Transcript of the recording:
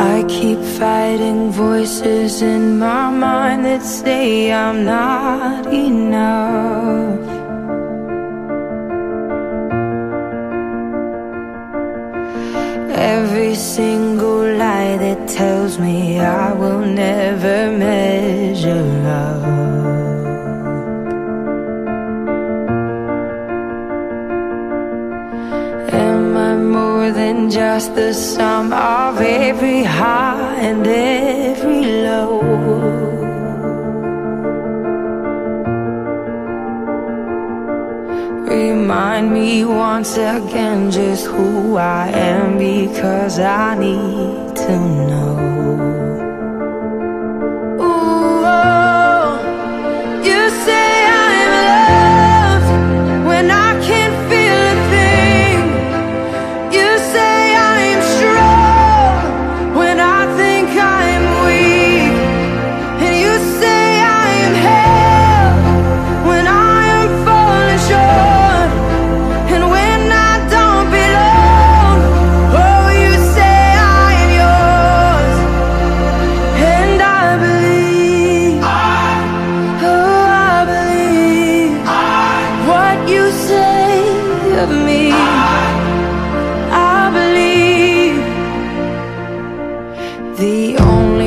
I keep fighting voices in my mind that say I'm not enough. Every single lie that tells me I will never measure than just the sum of every high and every low? Remind me once again just who I am because I need to know. Of me. I believe the only